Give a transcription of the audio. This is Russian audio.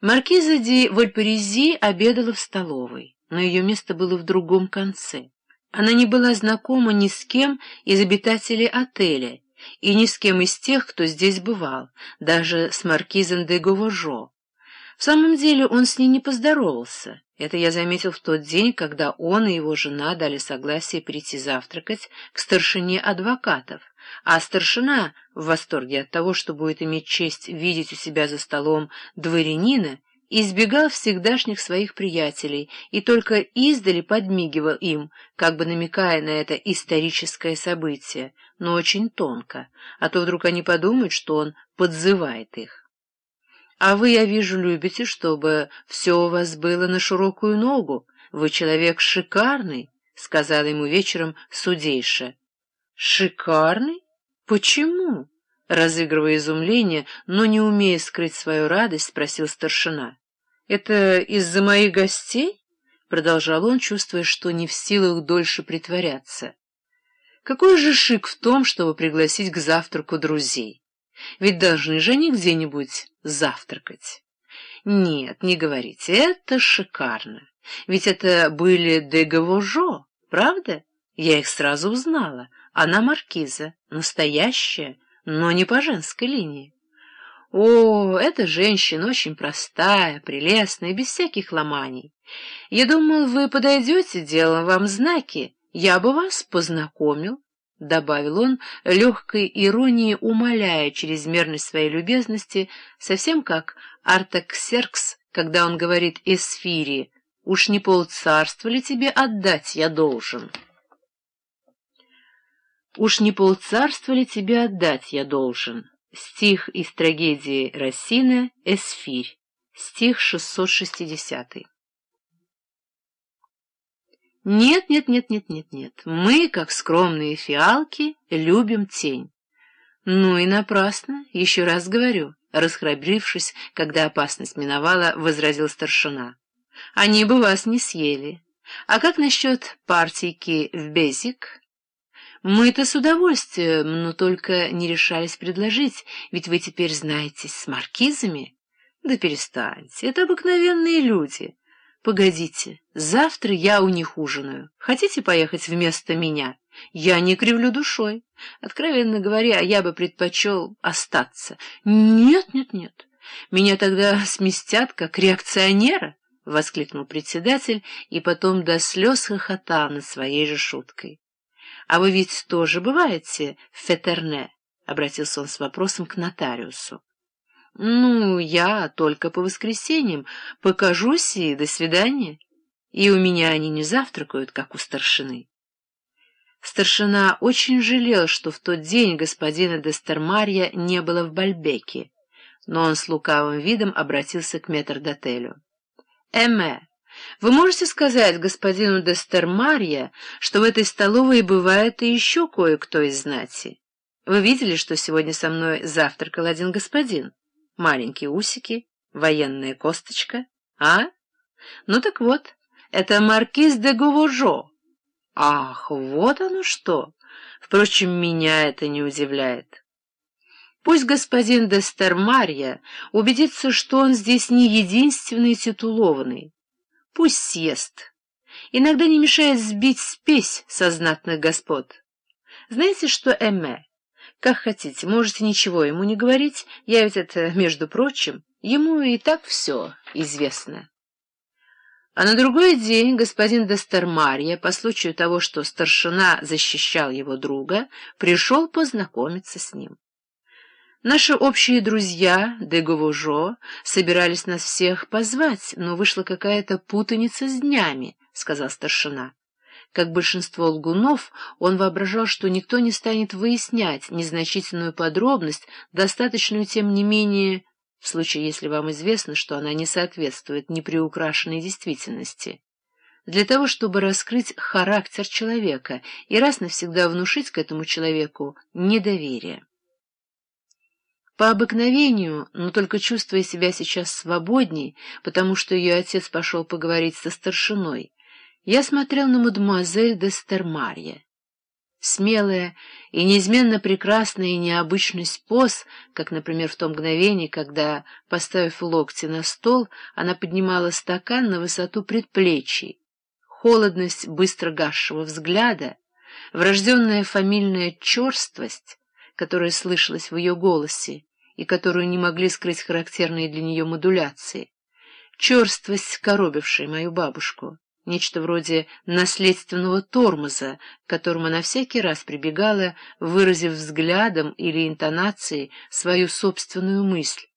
Маркиза де Вольпарези обедала в столовой, но ее место было в другом конце. Она не была знакома ни с кем из обитателей отеля и ни с кем из тех, кто здесь бывал, даже с маркизом де Говожо. В самом деле он с ней не поздоровался. Это я заметил в тот день, когда он и его жена дали согласие прийти завтракать к старшине адвокатов, а старшина, в восторге от того, что будет иметь честь видеть у себя за столом дворянина, избегал всегдашних своих приятелей и только издали подмигивал им, как бы намекая на это историческое событие, но очень тонко, а то вдруг они подумают, что он подзывает их. «А вы, я вижу, любите, чтобы все у вас было на широкую ногу. Вы человек шикарный», — сказала ему вечером судейша. «Шикарный? Почему?» Разыгрывая изумление, но не умея скрыть свою радость, спросил старшина. «Это из-за моих гостей?» — продолжал он, чувствуя, что не в силах дольше притворяться. «Какой же шик в том, чтобы пригласить к завтраку друзей? Ведь должны же они где-нибудь завтракать». «Нет, не говорите, это шикарно. Ведь это были де Гавожо, правда? Я их сразу узнала». Она маркиза, настоящая, но не по женской линии. О, эта женщина очень простая, прелестная, без всяких ломаний. Я думал, вы подойдете, делом вам знаки, я бы вас познакомил, — добавил он, легкой иронией умоляя чрезмерность своей любезности, совсем как Артаксеркс, когда он говорит Эсфире, «Уж не полцарства ли тебе отдать я должен?» «Уж не полцарства ли тебе отдать я должен?» Стих из трагедии Рассина «Эсфирь», стих 660. Нет, нет, нет, нет, нет, нет, мы, как скромные фиалки, любим тень. Ну и напрасно, еще раз говорю, расхрабрившись, когда опасность миновала, возразил старшина. Они бы вас не съели. А как насчет партийки в Безик? Мы-то с удовольствием, но только не решались предложить, ведь вы теперь знаетесь с маркизами. Да перестаньте, это обыкновенные люди. Погодите, завтра я у них ужинаю. Хотите поехать вместо меня? Я не кривлю душой. Откровенно говоря, я бы предпочел остаться. Нет, нет, нет. Меня тогда сместят как реакционера, — воскликнул председатель и потом до слез хохотал над своей же шуткой. «А вы ведь тоже бываете в Фетерне?» — обратился он с вопросом к нотариусу. «Ну, я только по воскресеньям. Покажусь и до свидания. И у меня они не завтракают, как у старшины». Старшина очень жалел, что в тот день господина Дестермарья не было в Бальбеке, но он с лукавым видом обратился к метрдотелю. «Эме, вы можете сказать господину Дестермарья, что в этой столовой бывает и еще кое-кто из знати? Вы видели, что сегодня со мной завтракал один господин? Маленькие усики, военная косточка, а? Ну так вот, это маркиз де Гувожо. Ах, вот оно что! Впрочем, меня это не удивляет. Пусть господин Дестермарья убедится, что он здесь не единственный титулованный. Пусть съест. Иногда не мешает сбить спесь со знатных господ. Знаете что, Эмме? Как хотите, можете ничего ему не говорить, я ведь это, между прочим, ему и так все известно. А на другой день господин Дестермарья, по случаю того, что старшина защищал его друга, пришел познакомиться с ним. Наши общие друзья, де Говожо, собирались нас всех позвать, но вышла какая-то путаница с днями, — сказал старшина. Как большинство лгунов, он воображал, что никто не станет выяснять незначительную подробность, достаточную, тем не менее, в случае, если вам известно, что она не соответствует неприукрашенной действительности, для того, чтобы раскрыть характер человека и раз навсегда внушить к этому человеку недоверие. По обыкновению, но только чувствуя себя сейчас свободней, потому что ее отец пошел поговорить со старшиной, я смотрел на мадемуазель де Стермарье. смелая и неизменно прекрасная и необычность поз, как, например, в том мгновении, когда, поставив локти на стол, она поднимала стакан на высоту предплечий, холодность быстро гасшего взгляда, врожденная фамильная черствость, которая слышалась в ее голосе и которую не могли скрыть характерные для нее модуляции, черствость, коробившая мою бабушку нечто вроде наследственного тормоза, к которому она всякий раз прибегала, выразив взглядом или интонацией свою собственную мысль,